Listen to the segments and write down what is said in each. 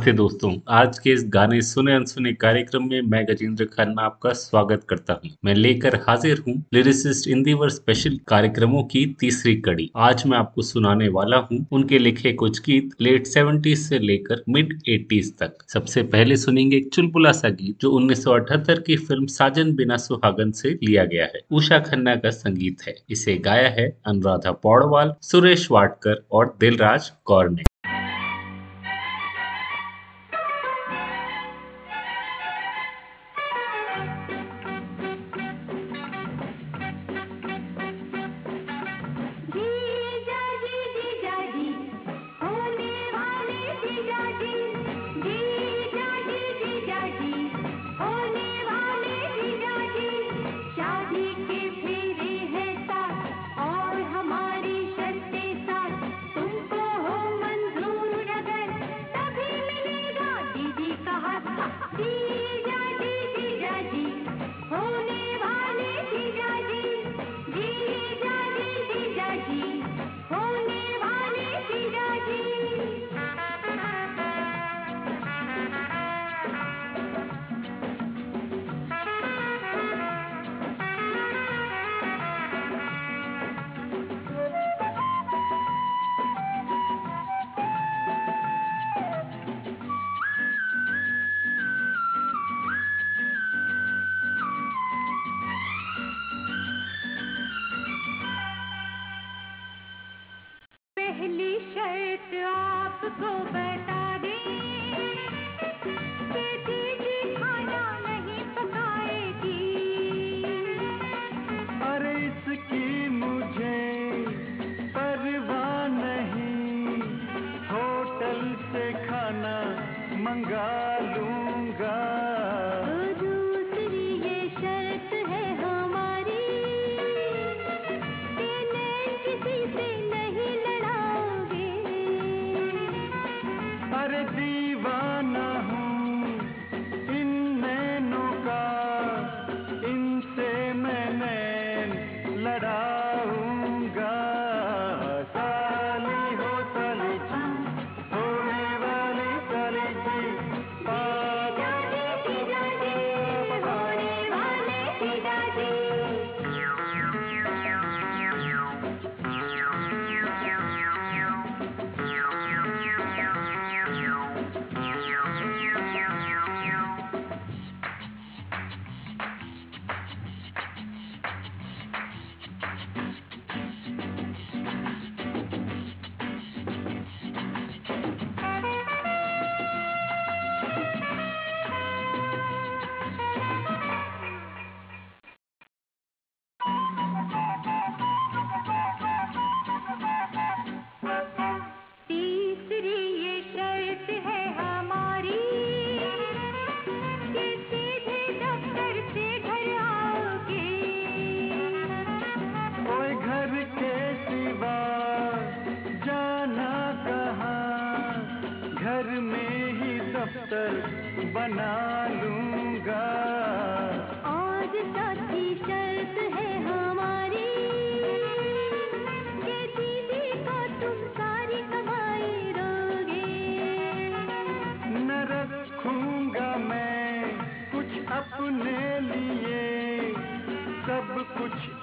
नमस्ते दोस्तों। आज के इस गाने सुने अनसुने कार्यक्रम में मैं गजेंद्र खन्ना आपका स्वागत करता हूँ। मैं लेकर हाजिर हूँ लिरिसिस्ट इंदिवर स्पेशल कार्यक्रमों की तीसरी कड़ी। आज मैं आपको सुनाने वाला हूँ उनके लिखे कुछ गीत लेट सेवेंटीज से लेकर मिड एटीज तक। सबसे पहले सुनेंगे एक चुलबुला सा गीत जो उन्नीस सौ अठहत्तर की फ़िल्म साजन बिना सुहागन से लिया गया है। उषा खन्ना का संगीत है। इसे गाया है अनुराधा पौड़वाल, सुरेश वाडकर और दिलराज कौर ने। पहली शर्त आपको बता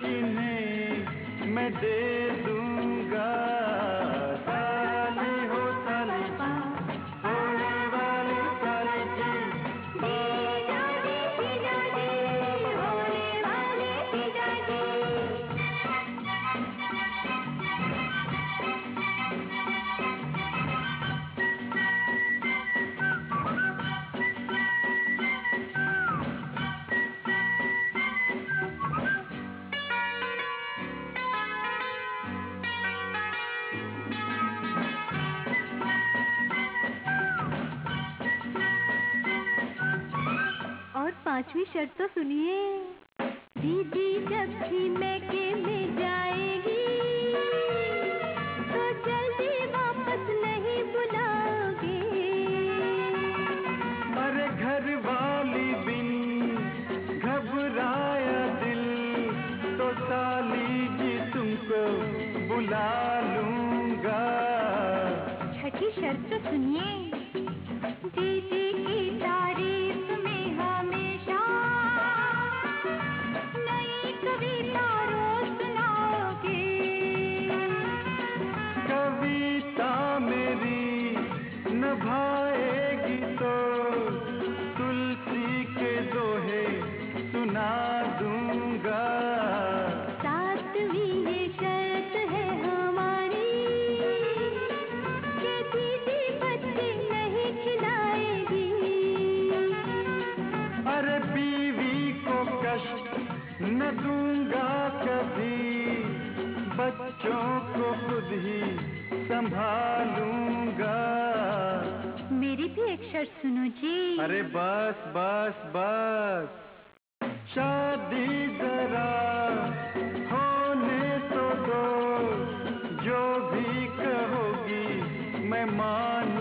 जिन्हें मैं दे दूँगा। पांचवी शर्त तो सुनिए। दीदी जब भी मैं के में जाएगी तो जल्दी वापस नहीं बुलाओगे। अरे घर वाली बिन घबराया दिल तो साली जी तुमको बुला लूँगा। छठी शर्त तो सुनिए। दीदी संभालूँगा। मेरी भी एक शर्त सुनो जी। अरे बस बस बस। शादी जरा होने तो दो जो भी कहोगी मैं मानूँगा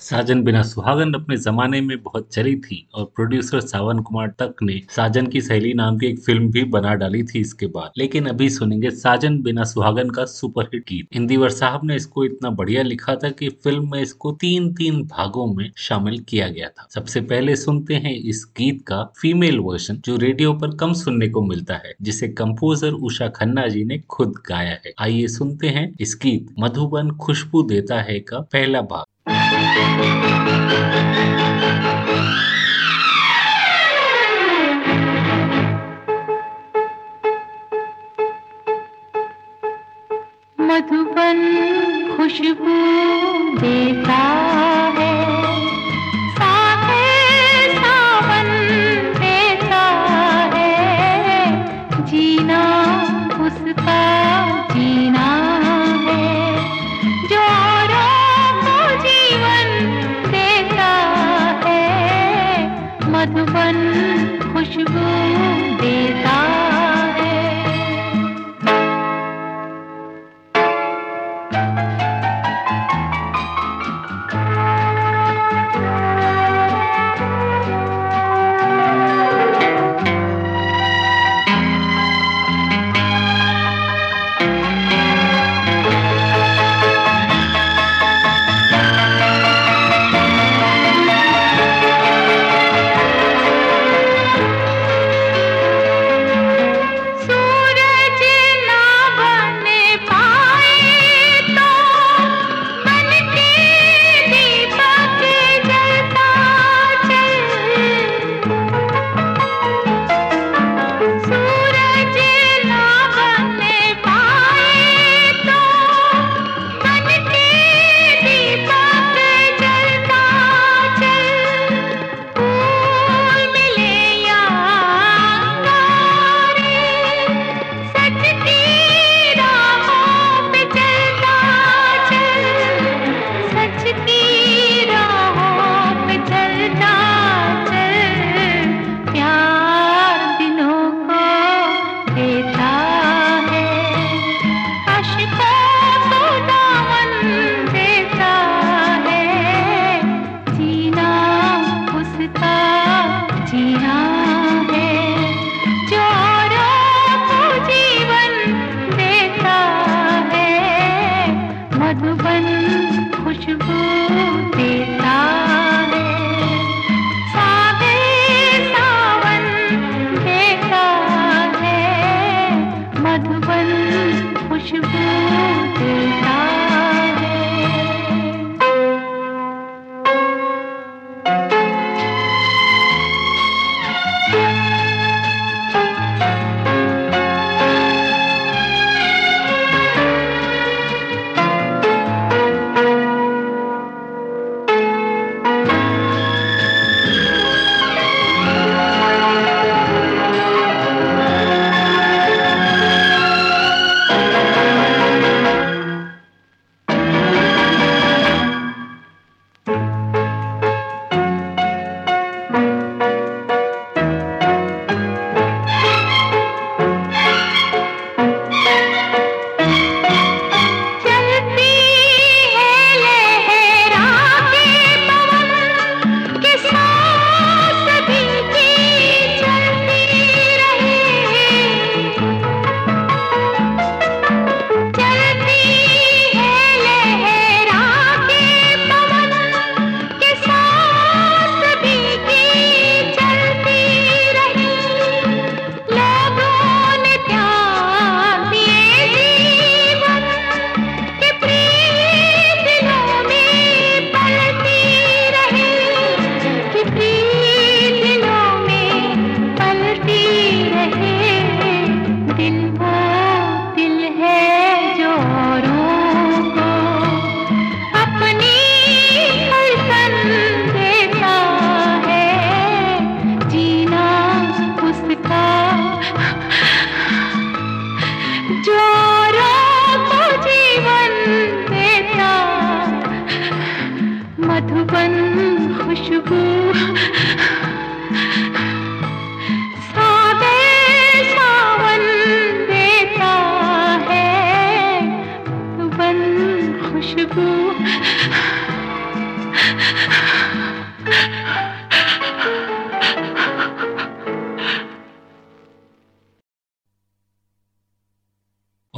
साजन बिना सुहागन अपने जमाने में बहुत चली थी और प्रोड्यूसर सावन कुमार तक ने साजन की सहेली नाम की एक फ़िल्म भी बना डाली थी इसके बाद। लेकिन अभी सुनेंगे साजन बिना सुहागन का सुपरहिट गीत। इंदिवर साहब ने इसको इतना बढ़िया लिखा था कि फ़िल्म में इसको तीन तीन भागों में शामिल किया गया था। सबसे पहले सुनते हैं इस गीत का फीमेल वर्जन जो रेडियो पर कम सुनने को मिलता है, जिसे कम्पोजर उषा खन्ना जी ने खुद गाया है। आइए सुनते हैं इस गीत। मधुबन खुशबू देता है का पहला भाग। मधुबन खुशबू देता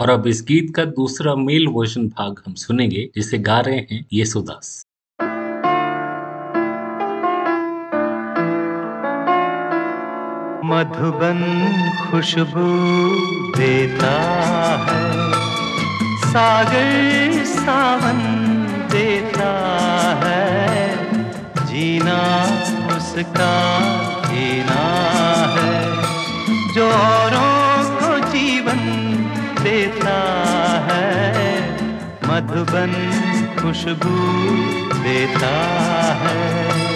और अब इस गीत का दूसरा मेल वर्जन भाग हम सुनेंगे, जिसे गा रहे हैं येसुदास मधुबन खुशबू देता है, सागर सावन देता है, जीना उसका जीना है, जो औरों मधुबन खुशबू देता है।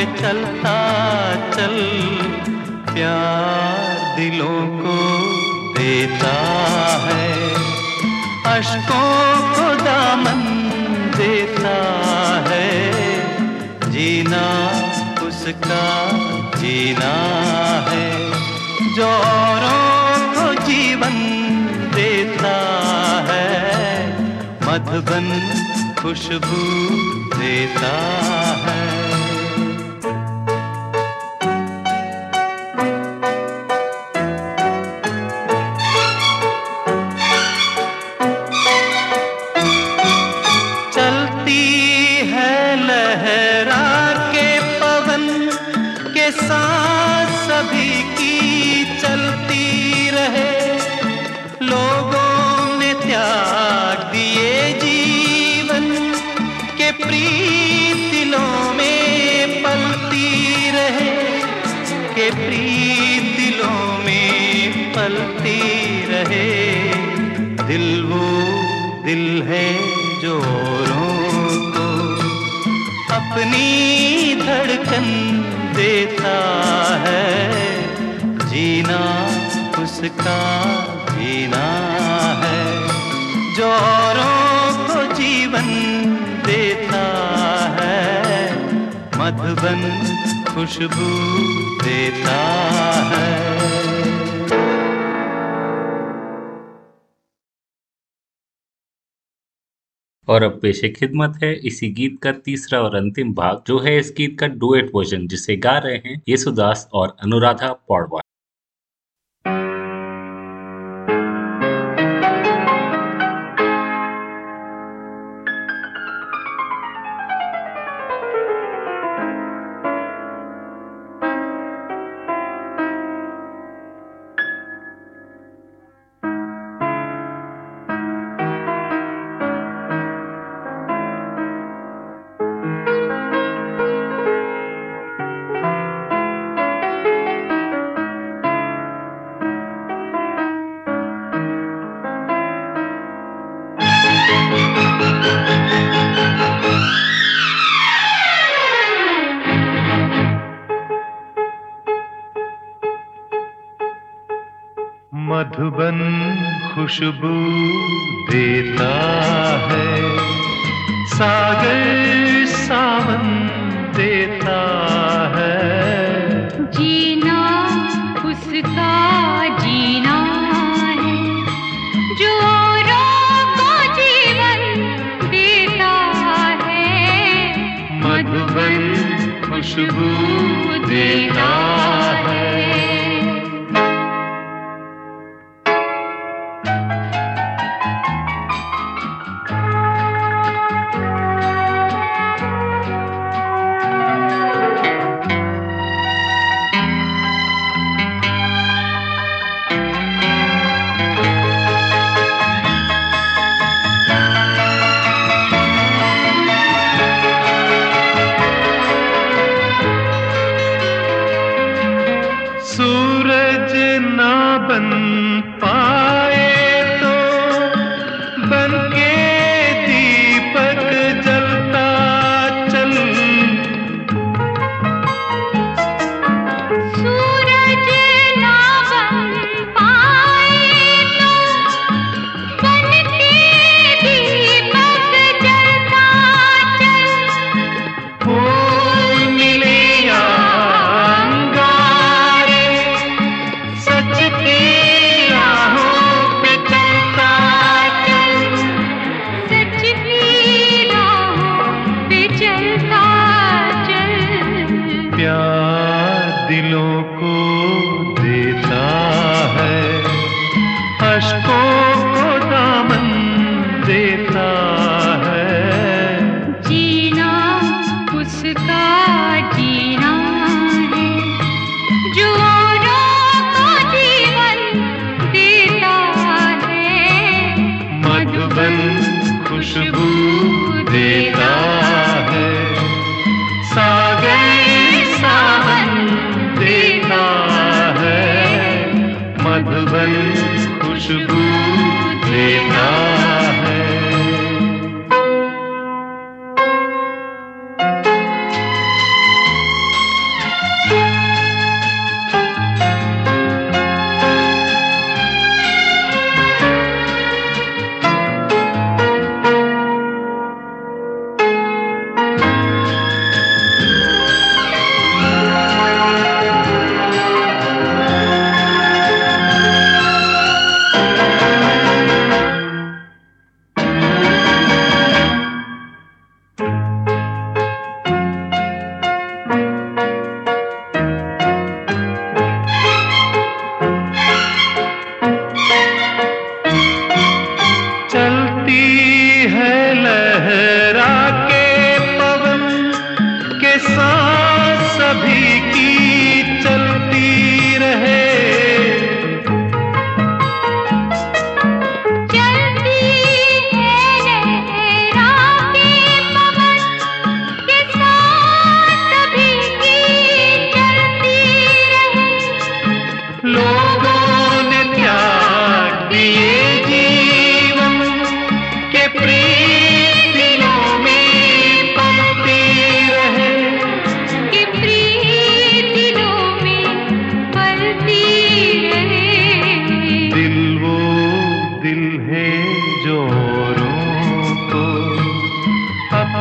पे चलता चल, प्यार दिलों को देता है। अशकों को दामन देता है, जीना उसका जीना है। जो औरों को जीवन देता है, मधुबन खुशबू देता है। खुशबू देता है। और अब पेशे खिदमत है इसी गीत का तीसरा और अंतिम भाग, जो है इस गीत का डुएट वर्जन, जिसे गा रहे हैं येसुदास और अनुराधा पौडवाल। खुशबू देता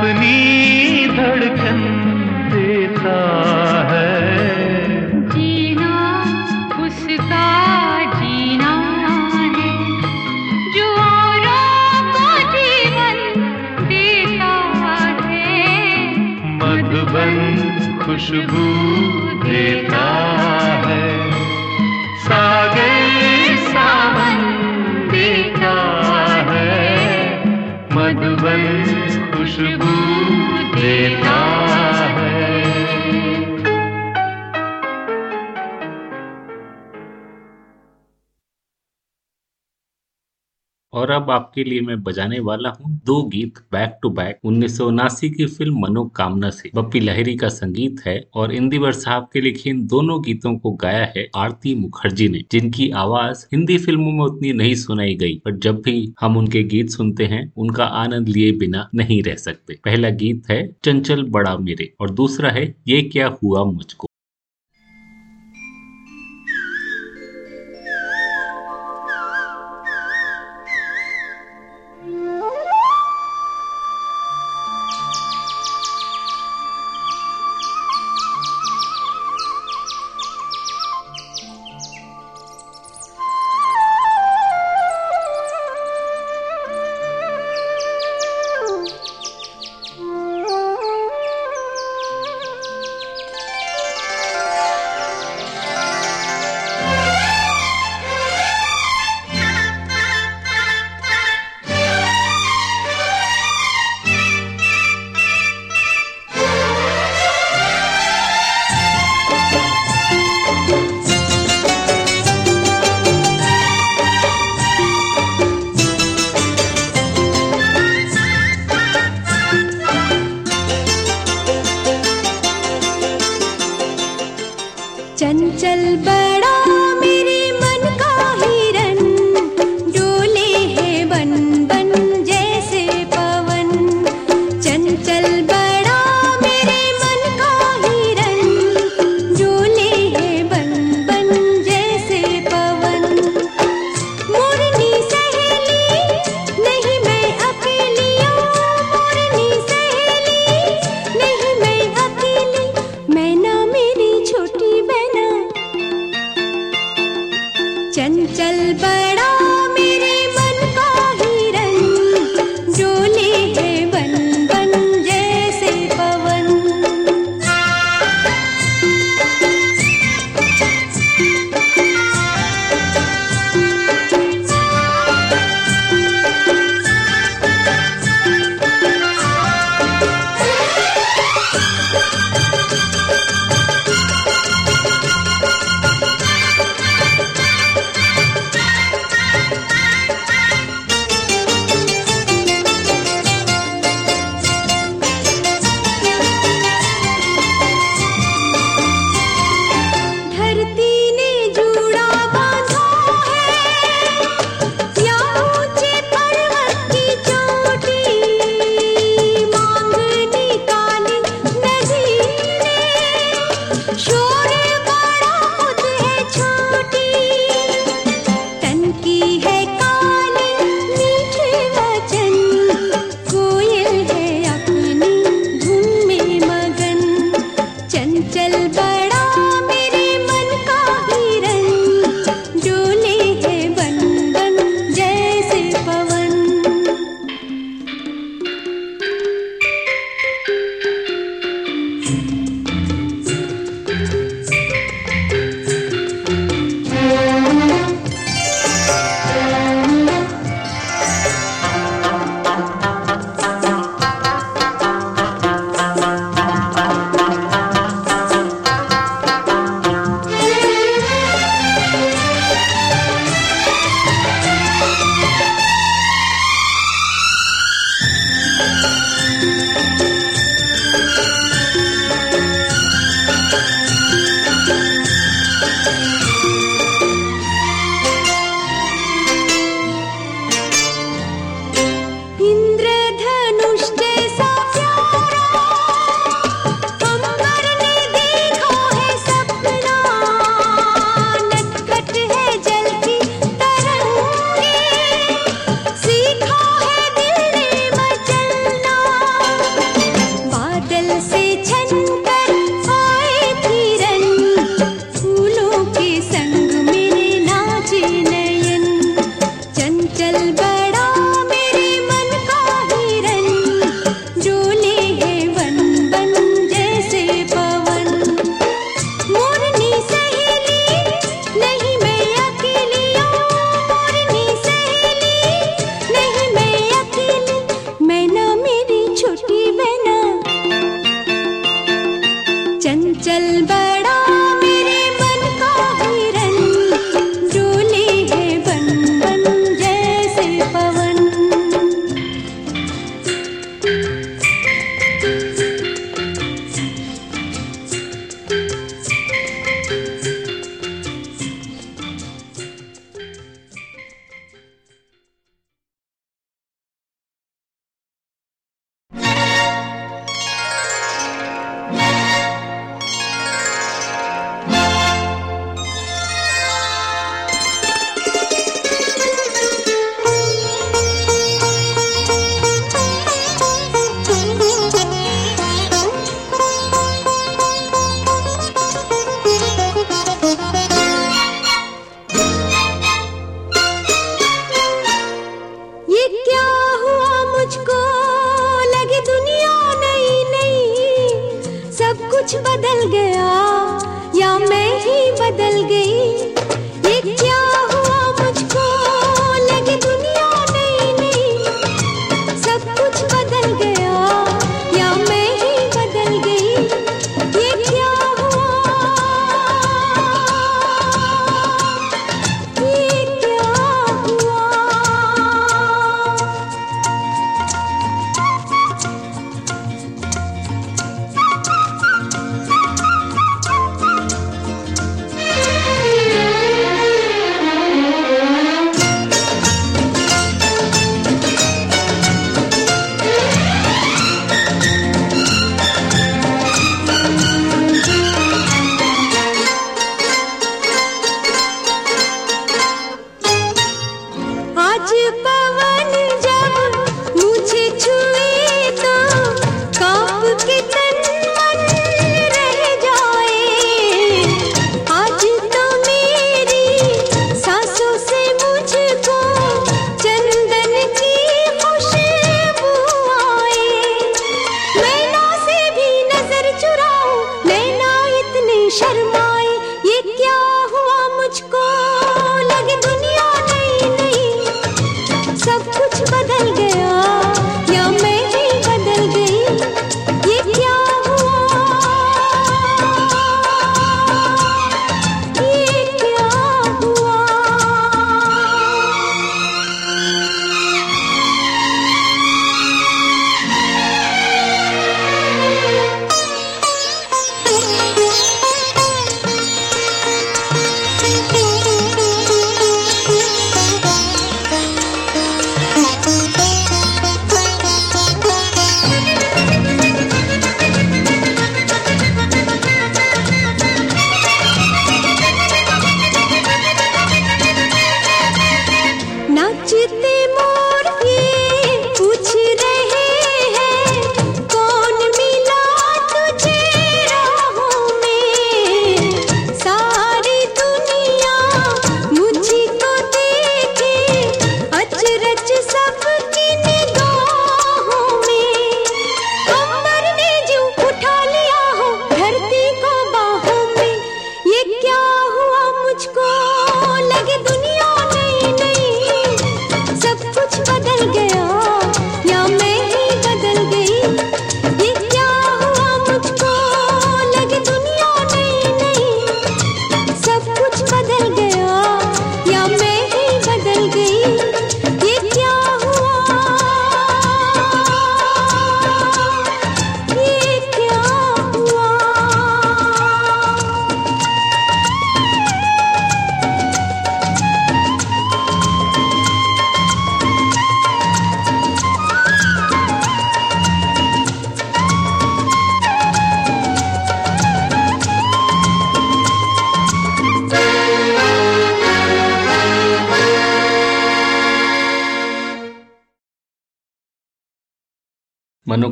अपनी धड़कन देता अब आपके लिए मैं बजाने वाला हूँ दो गीत बैक टू बैक उन्नीस सौ उनासी की फ़िल्म मनोकामना से। बप्पी लहरी का संगीत है और इंदिवर साहब के लिखे इन दोनों गीतों को गाया है आरती मुखर्जी ने, जिनकी आवाज़ हिंदी फ़िल्मों में उतनी नहीं सुनाई गई, पर जब भी हम उनके गीत सुनते हैं, उनका आनंद लिए बिना नहीं रह सकते। पहला गीत है, चंचल बड़ा मेरे, और दूसरा है, ये क्या हुआ मुझको? Música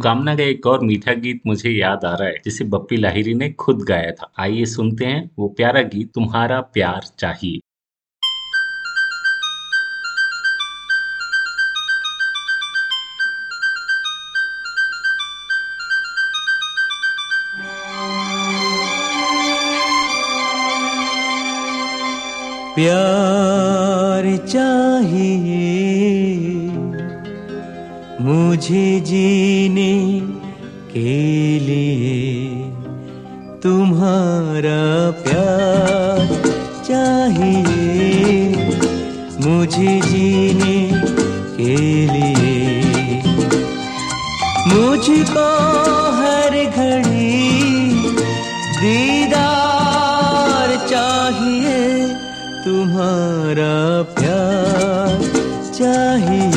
कामना का एक और मीठा गीत मुझे याद आ रहा है, जिसे बप्पी लाहिरी ने खुद गाया था। आइए सुनते हैं वो प्यारा गीत, तुम्हारा प्यार चाहिए। प्यार चाहिए। मुझे जीने के लिए तुम्हारा प्यार चाहिए। मुझे जीने के लिए मुझको हर घड़ी दीदार चाहिए। तुम्हारा प्यार चाहिए।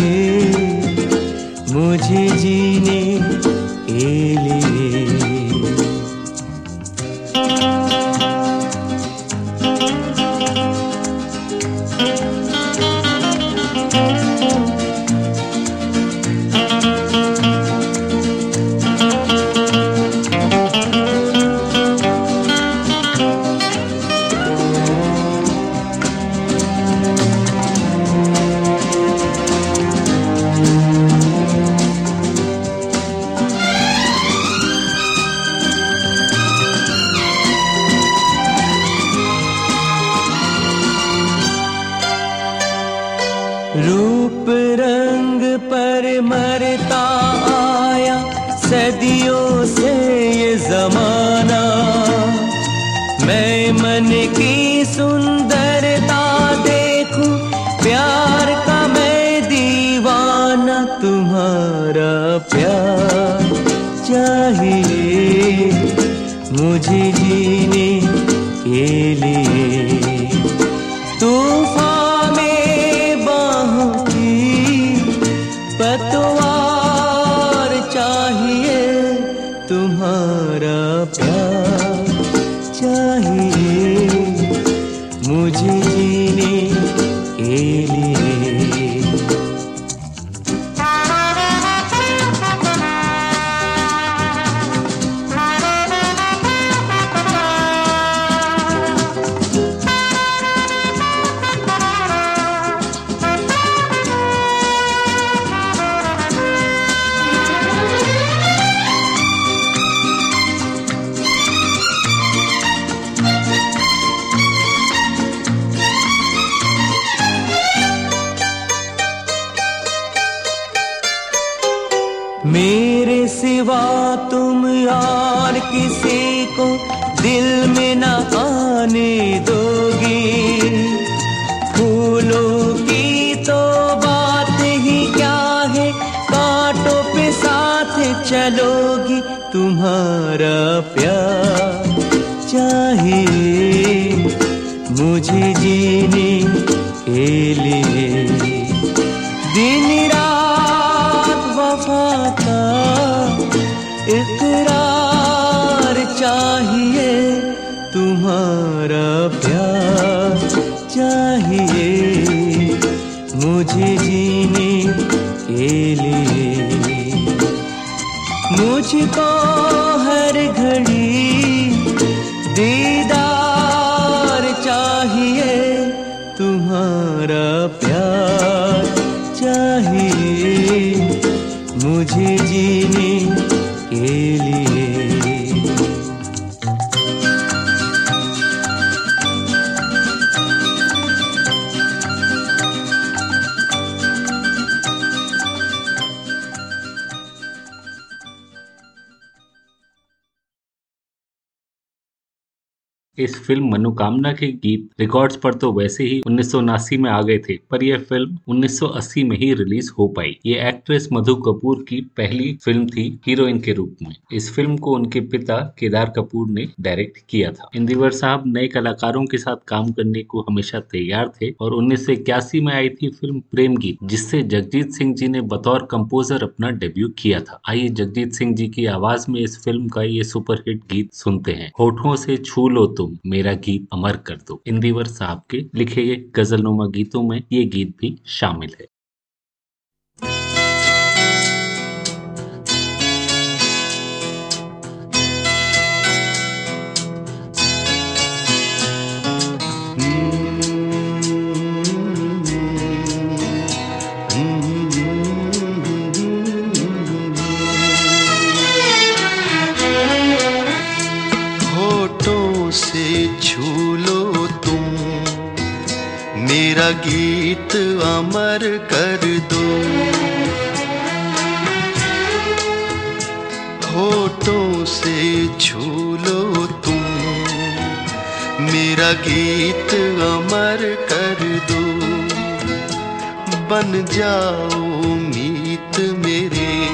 तुम्हारा फ़िल्म मनोकामना के गीत रिकॉर्ड्स पर तो वैसे ही उन्नीस सौ उनासी में आ गए थे, पर यह फ़िल्म 1980 में ही रिलीज़ हो पाई। ये एक्ट्रेस मधु कपूर की पहली फ़िल्म थी हीरोइन के रूप में। इस फ़िल्म को उनके पिता केदार कपूर ने डायरेक्ट किया था। इंदिवर साहब नए कलाकारों के साथ काम करने को हमेशा तैयार थे और उन्नीस सौ इक्यासी में आई थी फ़िल्म प्रेम गीत, जिससे जगजीत सिंह जी ने बतौर कंपोजर अपना डेब्यू किया था। आइए जगजीत सिंह जी की आवाज़ में इस फ़िल्म का ये सुपरहिट गीत सुनते हैं। होठों से छू लो तुम, मेरा गीत अमर कर दो। इंदिवर साहब के लिखे गए गजलनुमा गीतों में ये गीत भी शामिल है। गीत अमर कर दो। होठों से छू लो तुम। मेरा गीत अमर कर दो। बन जाओ मीत मेरे।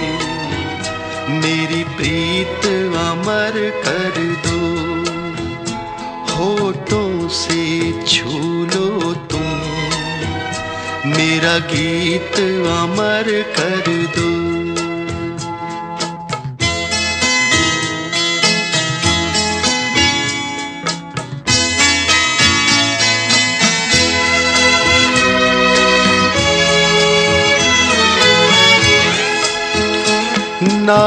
मेरी प्रीत अमर कर दो। होठों से छू मेरा गीत अमर कर दो ना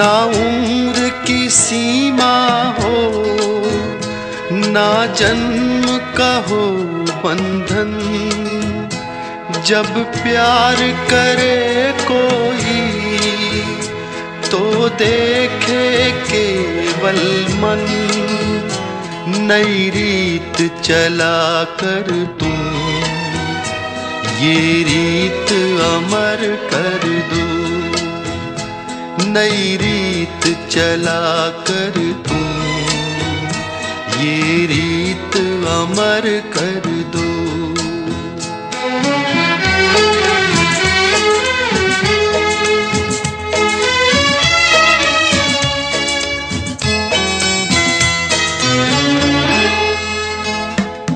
ना उम्र की सीमा हो, ना जन्म का हो बंधन। जब प्यार करे कोई तो देखे केवल मन। नई रीत चला कर तू ये रीत अमर कर दो। नई रीत चला कर तुम ये रीत अमर कर दो।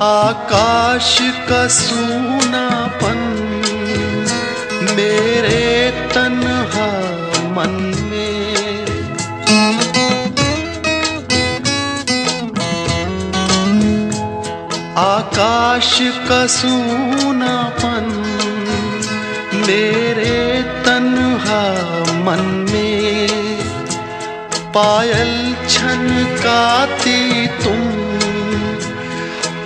आकाश का सूनापन मेरे आकाश का सूनापन, मेरे तन्हा मन में पायल छन छनकाती तुम।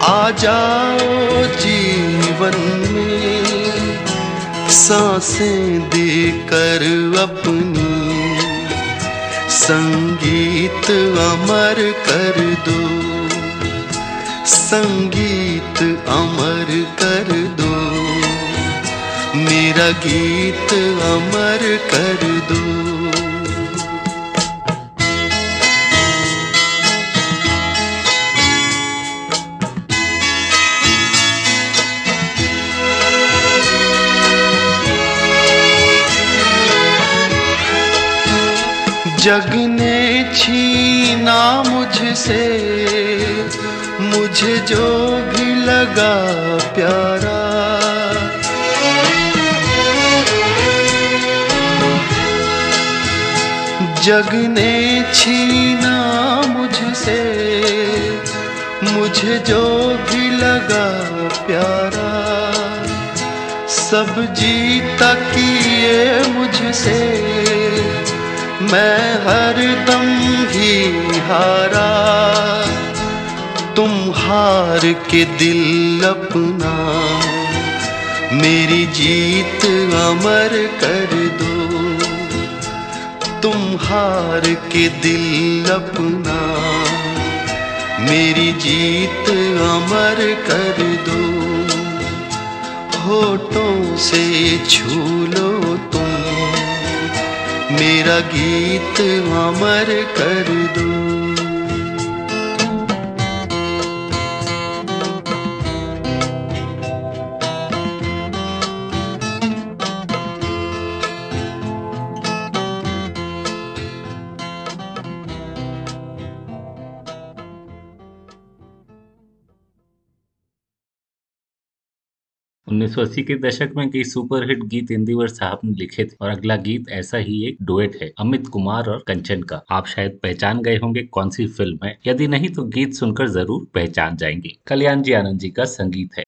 आ जाओ जीवन में, साँसें देकर अपनी संगीत अमर कर दो। संगीत अमर कर दो। मेरा गीत अमर कर दो। जग ने छीना मुझसे मुझे जो भी लगा प्यारा। जग ने छीना मुझसे, मुझे जो भी लगा प्यारा। सब जीता किए मुझसे, मैं हर दम ही हारा। तुम हार के दिल अपना। मेरी जीत अमर कर दो। तुम हार के दिल अपना। मेरी जीत अमर कर दो। होठों से छू लो तुम। मेरा गीत अमर कर दो। उन्नीस के दशक में कई सुपरहिट गीत इंदिवर साहब ने लिखे थे और अगला गीत ऐसा ही एक डुएट है, अमित कुमार और कंचन का। आप शायद पहचान गए होंगे कौन सी फ़िल्म है। यदि नहीं तो गीत सुनकर ज़रूर पहचान जाएँगे। कल्याण जी आनंद जी का संगीत है।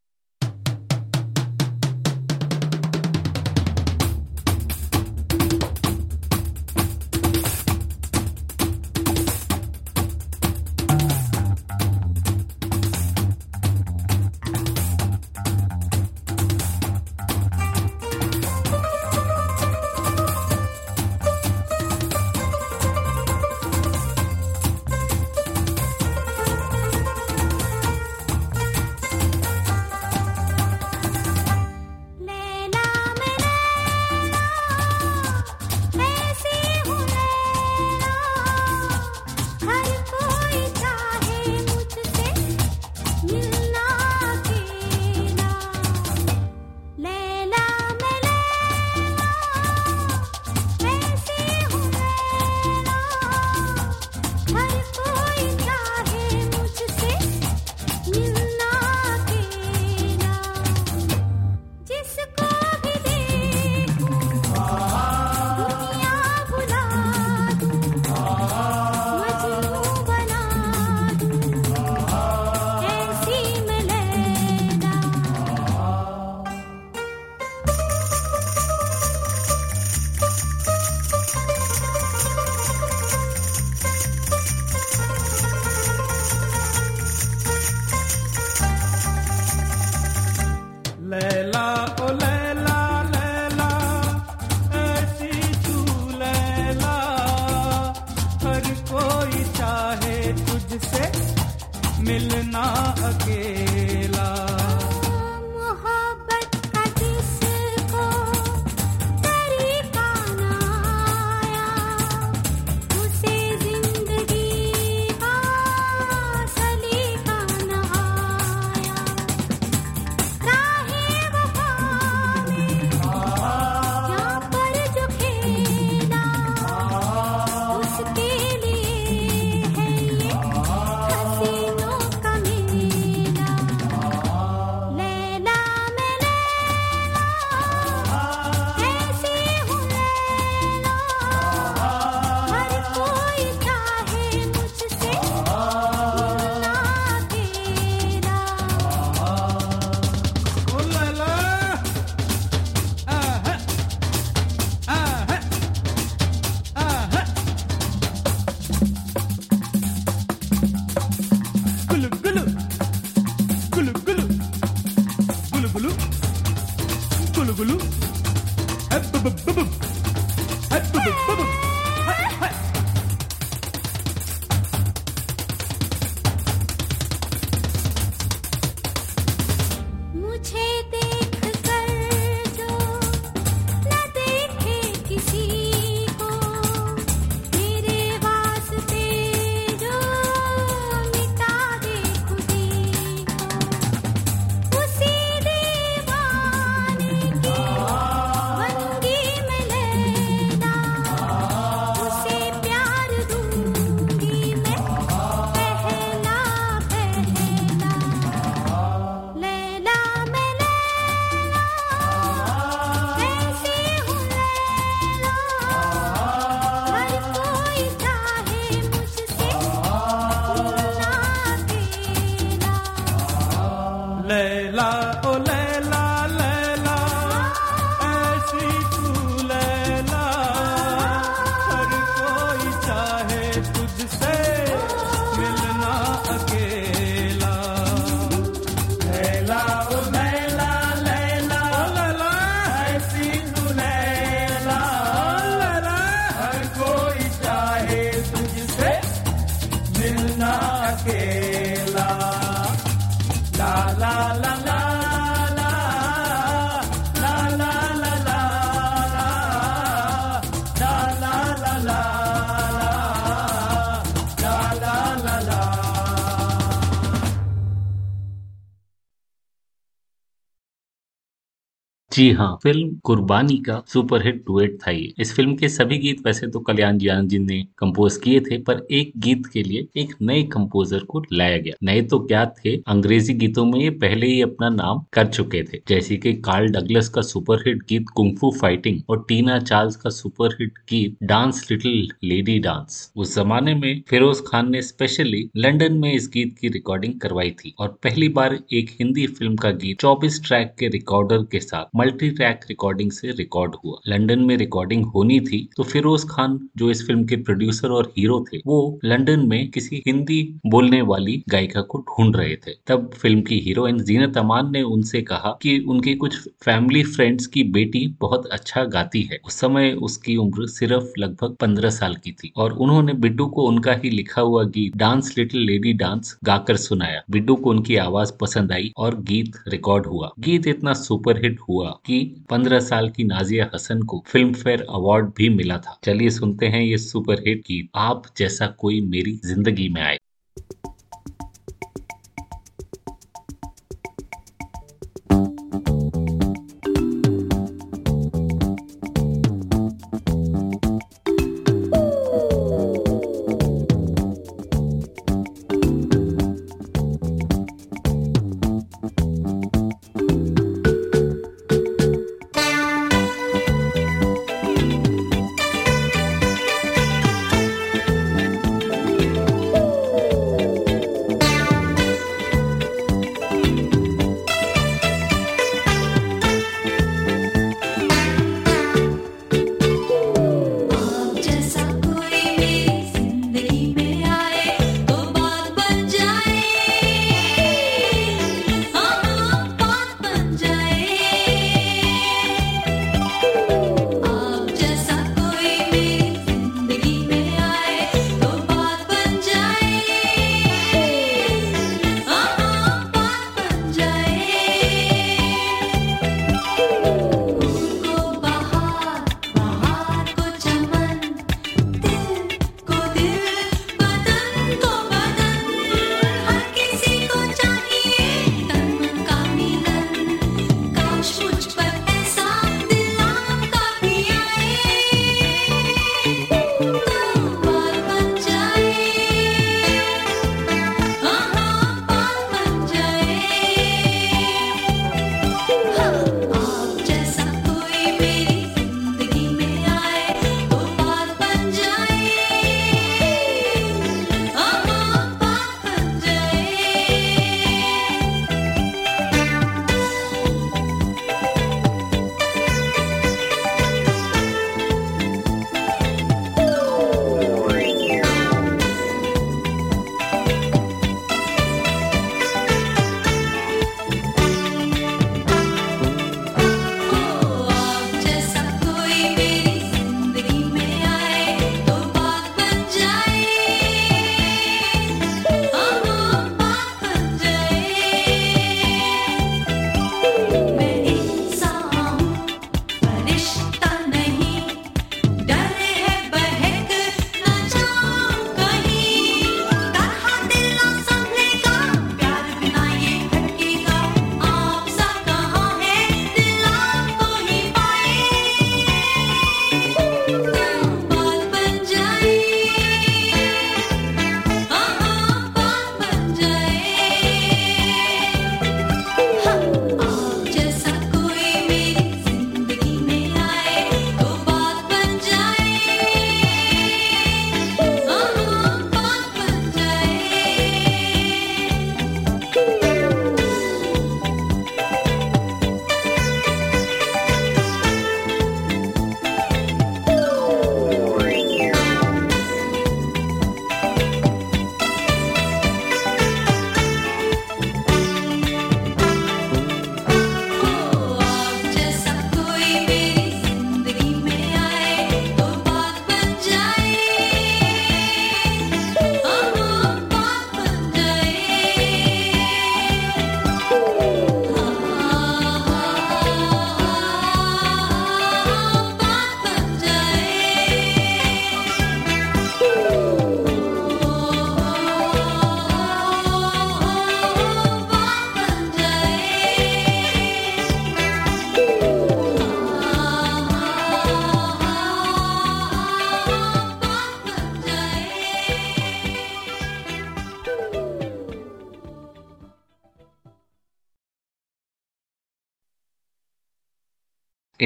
जी हाँ फ़िल्म कुर्बानी का सुपरहिट डुएट था ये। इस फ़िल्म के सभी गीत वैसे तो कल्याण जियान जी ने कंपोज किए थे, पर एक गीत के लिए एक नए कंपोजर को लाया गया। नए तो क्या थे, अंग्रेज़ी गीतों में ये पहले ही अपना नाम कर चुके थे। जैसे कि कार्ल डगलस का सुपरहिट गीत कुंफू फाइटिंग और टीना चार्ल्स का सुपरहिट गीत डांस लिटिल लेडी डांस। उस जमाने में फिरोज खान ने स्पेशली लंदन में इस गीत की रिकॉर्डिंग करवाई थी और पहली बार एक हिंदी फ़िल्म का गीत 24 ट्रैक के रिकॉर्डर के साथ मल्टी ट्रैक रिकॉर्डिंग से रिकॉर्ड हुआ। लंदन में रिकॉर्डिंग होनी थी तो फिरोज खान, जो इस फ़िल्म के प्रोड्यूसर और हीरो थे, वो लंदन में किसी हिंदी बोलने वाली गायिका को ढूंढ रहे थे। तब फ़िल्म की हीरोइन जीनत अमान ने उनसे कहा कि उनकी कुछ फैमिली फ्रेंड्स की बेटी बहुत अच्छा गाती है। उस समय उसकी उम्र सिर्फ़ लगभग पंद्रह साल की थी और उन्होंने बिड्डू को उनका ही लिखा हुआ गीत डांस लिटिल लेडी डांस गाकर सुनाया। बिड्डू को उनकी आवाज़ पसंद आई और गीत रिकॉर्ड हुआ। गीत इतना सुपरहिट हुआ कि 15 साल की नाजिया हसन को फ़िल्म फेयर अवार्ड भी मिला था। चलिए सुनते हैं ये सुपरहिट गीत, आप जैसा कोई मेरी ज़िंदगी में आए।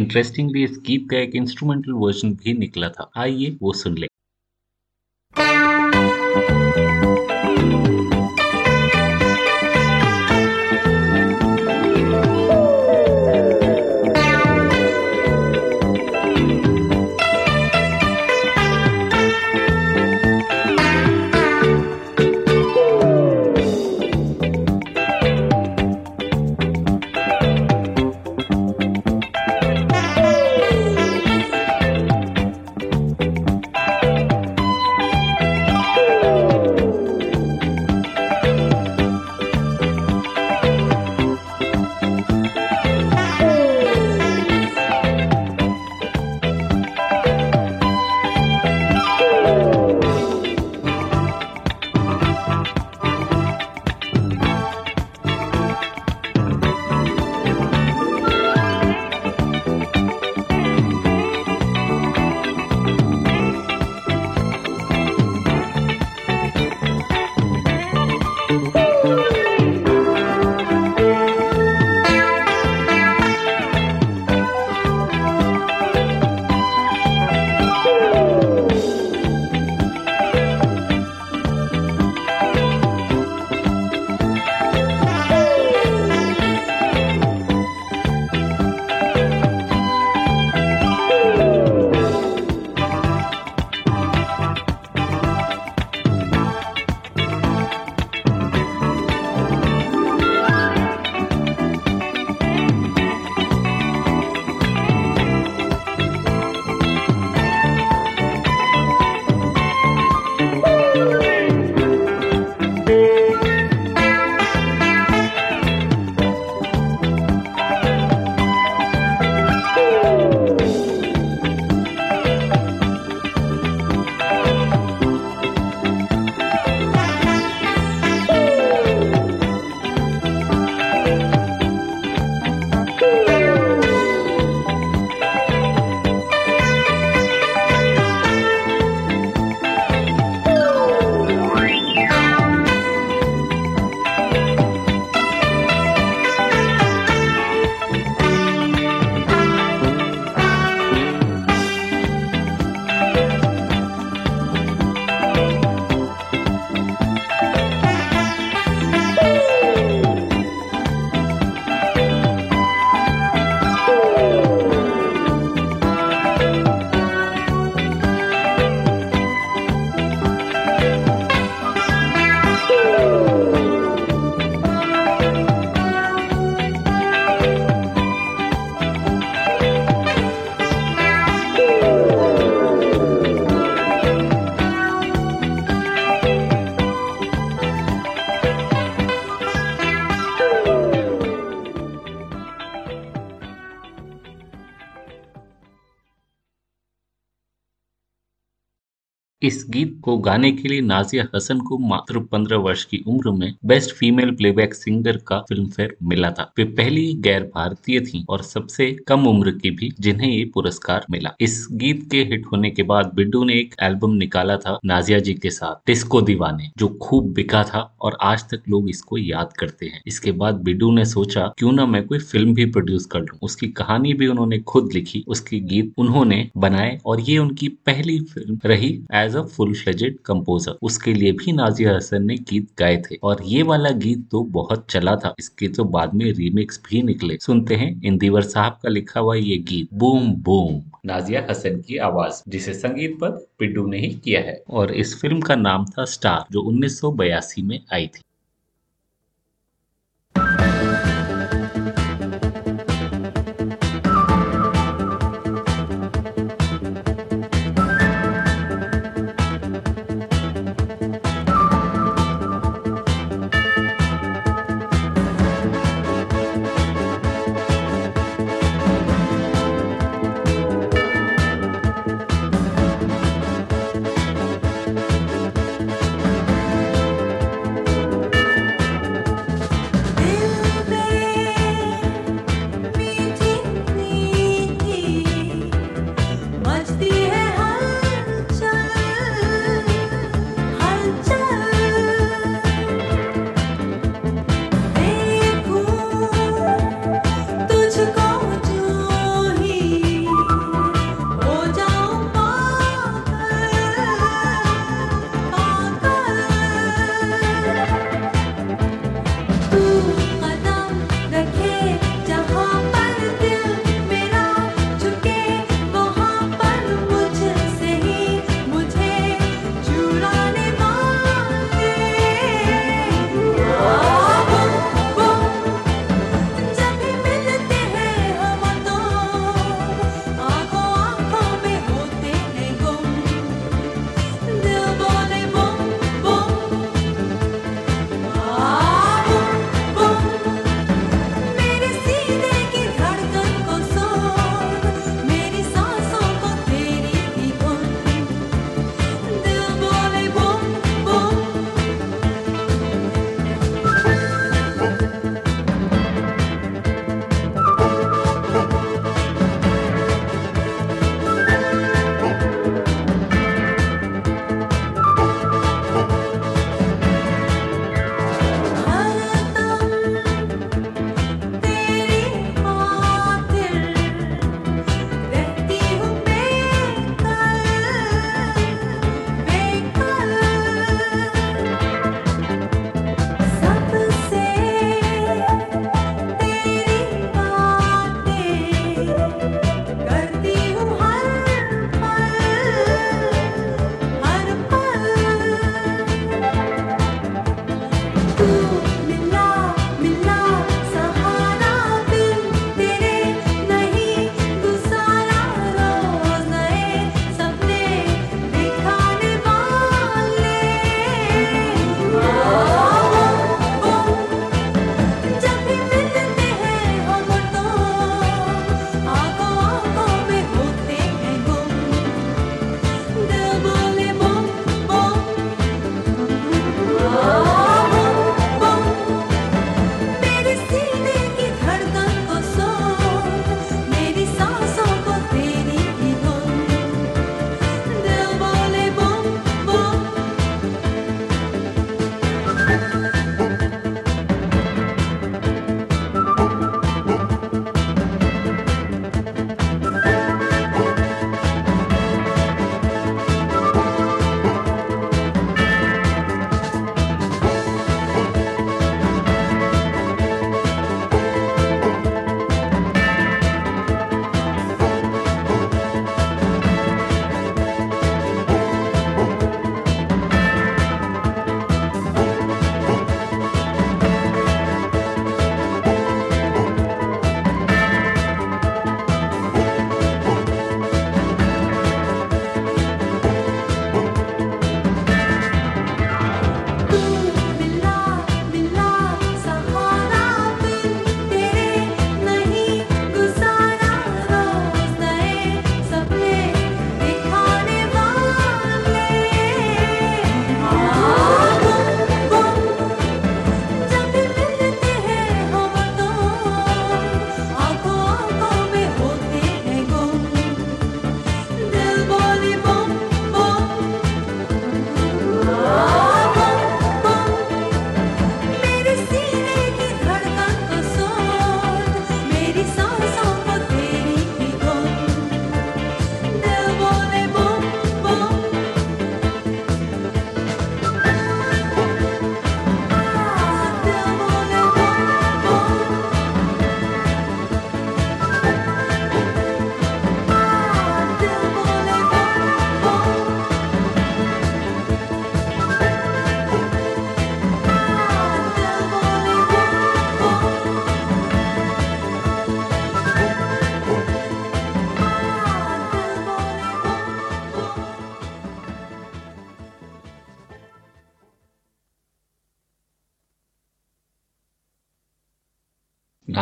इंटरेस्टिंगली इस गीत का एक इंस्ट्रूमेंटल वर्जन भी निकला था। आइए वो सुन ले। इस गीत को गाने के लिए नाजिया हसन को मात्र 15 वर्ष की उम्र में बेस्ट फीमेल प्लेबैक सिंगर का फ़िल्म फेयर मिला था। वे पहली गैर भारतीय थी और सबसे कम उम्र की भी जिन्हें ये पुरस्कार मिला। इस गीत के हिट होने के बाद बिड्डू ने एक एल्बम निकाला था नाजिया जी के साथ, डिस्को दीवाने, जो खूब बिका था और आज तक लोग इसको याद करते हैं। इसके बाद बिड्डू ने सोचा, क्यों ना मैं कोई फ़िल्म भी प्रोड्यूस कर लूँ? उसकी कहानी भी उन्होंने खुद लिखी, उसके गीत उन्होंने बनाए और ये उनकी पहली फ़िल्म रही as a full fledged composer उसके लिए भी नाजिया हसन ने गीत गाए थे। और ये वाला गीत तो बहुत चला था। इसके तो बाद में रीमिक्स भी निकले। सुनते हैं इंदिवर साहब का लिखा हुआ ये गीत। बूम बूम, नाजिया हसन की आवाज़, जिसे संगीत पर पिड्डू ने ही किया है। और इस फ़िल्म का नाम था स्टार, जो 1982 में आई थी।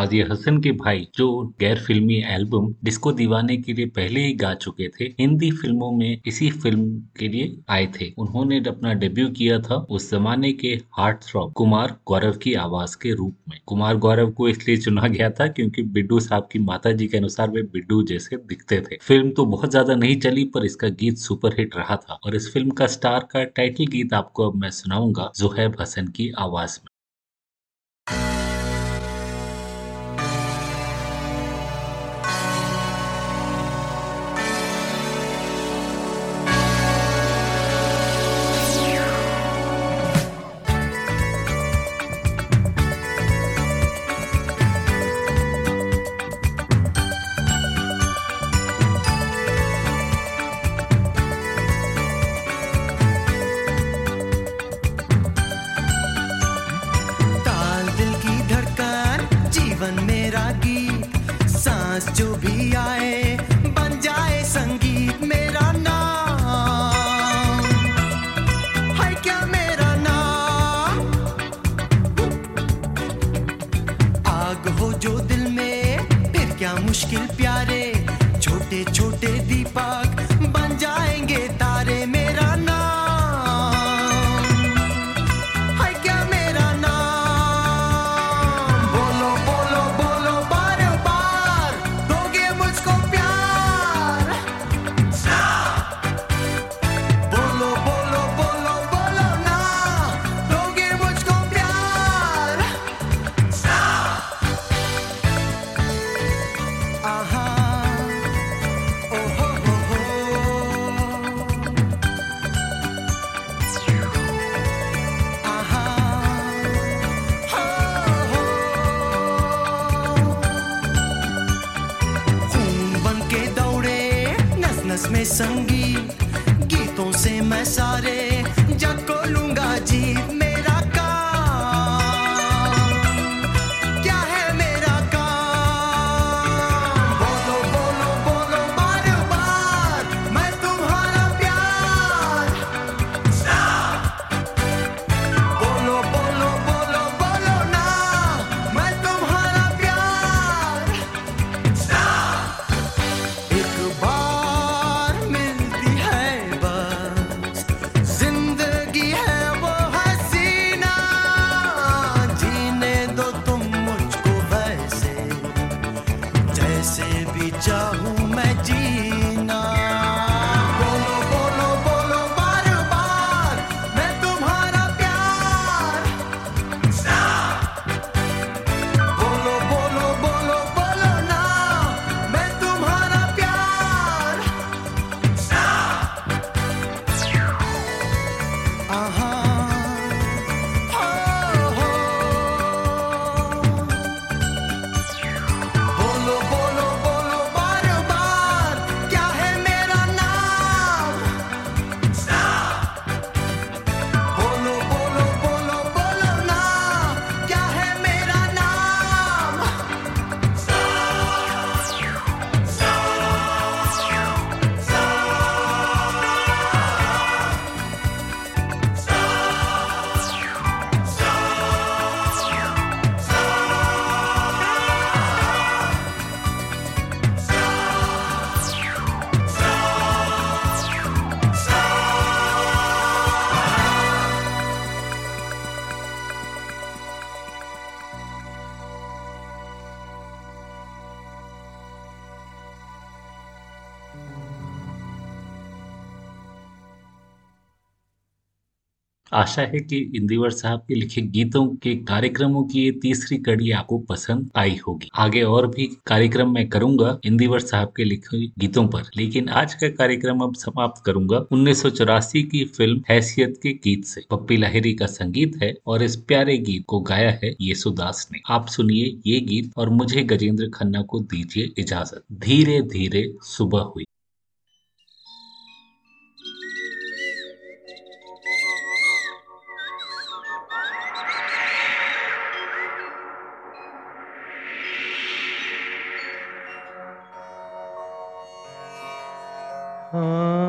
नाजिया हसन के भाई, जो गैर फिल्मी एल्बम डिस्को दीवाने के लिए पहले ही गा चुके थे, हिंदी फ़िल्मों में इसी फ़िल्म के लिए आए थे। उन्होंने अपना डेब्यू किया था उस जमाने के हार्ट थ्रॉप कुमार गौरव की आवाज़ के रूप में। कुमार गौरव को इसलिए चुना गया था क्योंकि बिड्डू साहब की माता जी के अनुसार वे बिड्डू जैसे दिखते थे। फ़िल्म तो बहुत ज़्यादा नहीं चली, पर इसका गीत सुपरहिट रहा था। और इस फ़िल्म का स्टार का टाइटल गीत आपको अब मैं सुनाऊँगा, जुहैब हसन की आवाज़ में। सांस जो भी आए। सारे आशा है कि इंदिवर साहब के लिखे गीतों के कार्यक्रमों की ये तीसरी कड़ी आपको पसंद आई होगी। आगे और भी कार्यक्रम मैं करूँगा इंदिवर साहब के लिखे गीतों पर। लेकिन आज का कार्यक्रम अब समाप्त करूँगा उन्नीस सौ चौरासी की फ़िल्म हैसियत के गीत से। पप्पी लाहिरी का संगीत है और इस प्यारे गीत को गाया है येसुदास ने। आप सुनिए ये गीत और मुझे गजेंद्र खन्ना को दीजिए इजाज़त। धीरे धीरे सुबह हुई। आ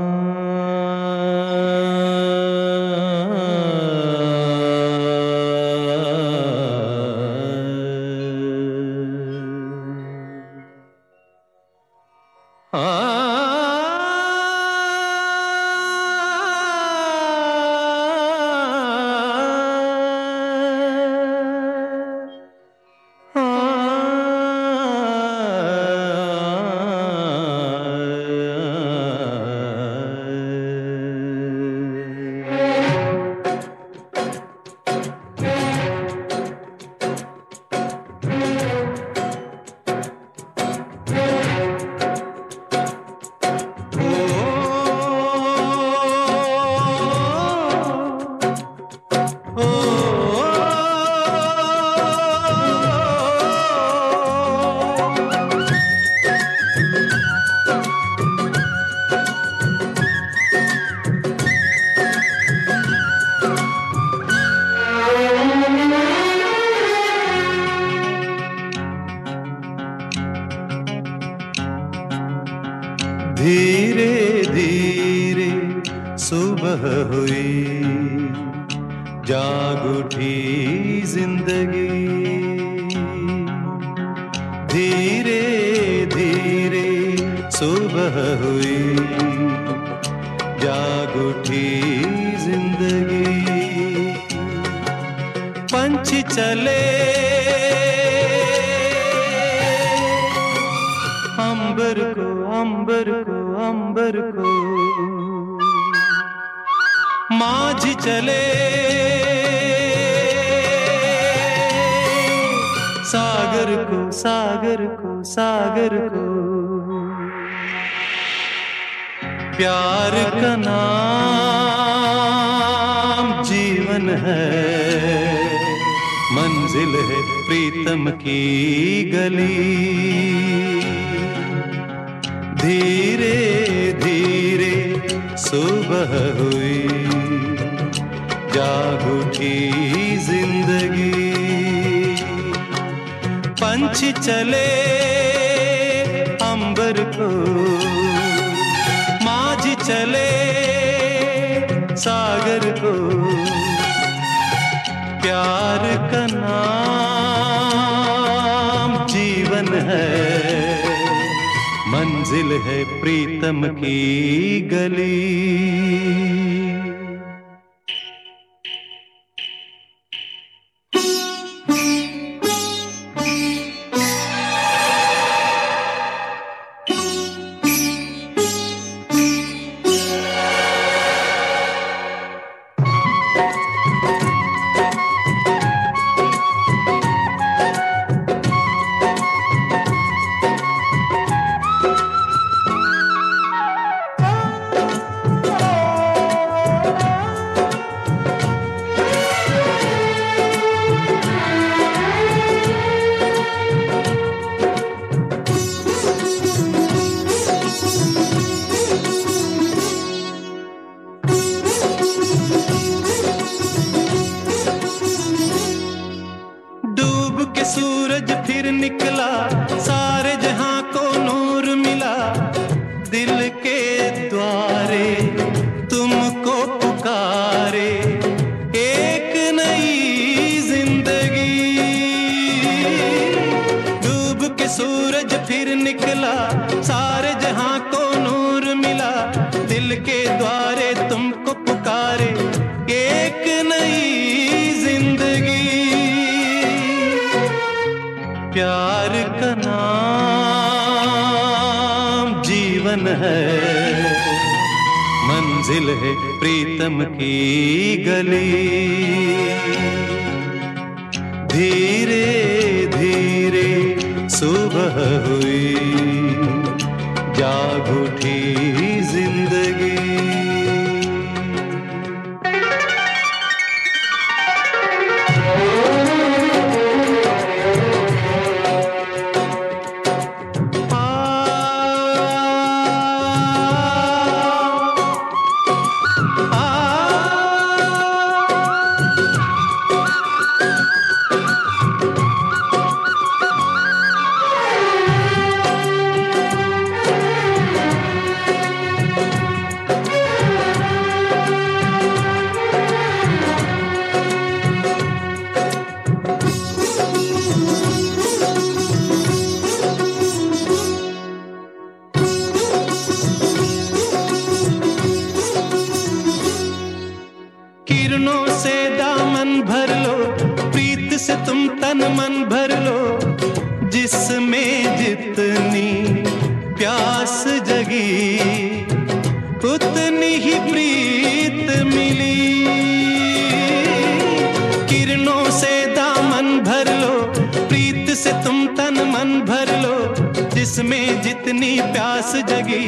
जितनी प्यास जगी,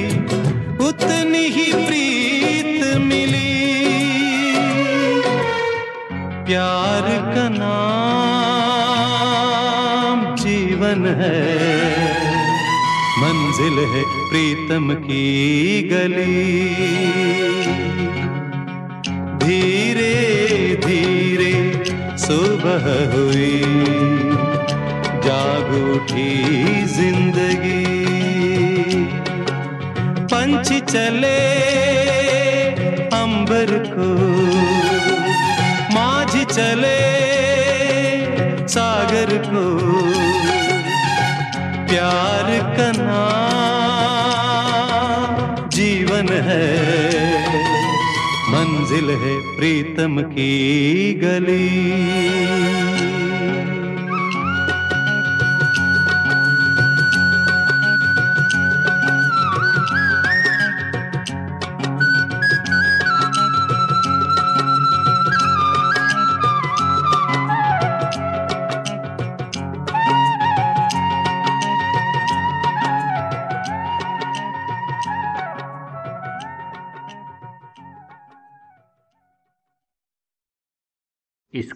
उतनी ही प्रीत मिली। प्यार का नाम जीवन है, मंजिल है प्रीतम की गली। धीरे धीरे सुबह हुई, जाग उठी ज़िंदगी। पंच चले अंबर को। माझ चले सागर को। प्यार कना जीवन है। मंजिल है प्रीतम की गली।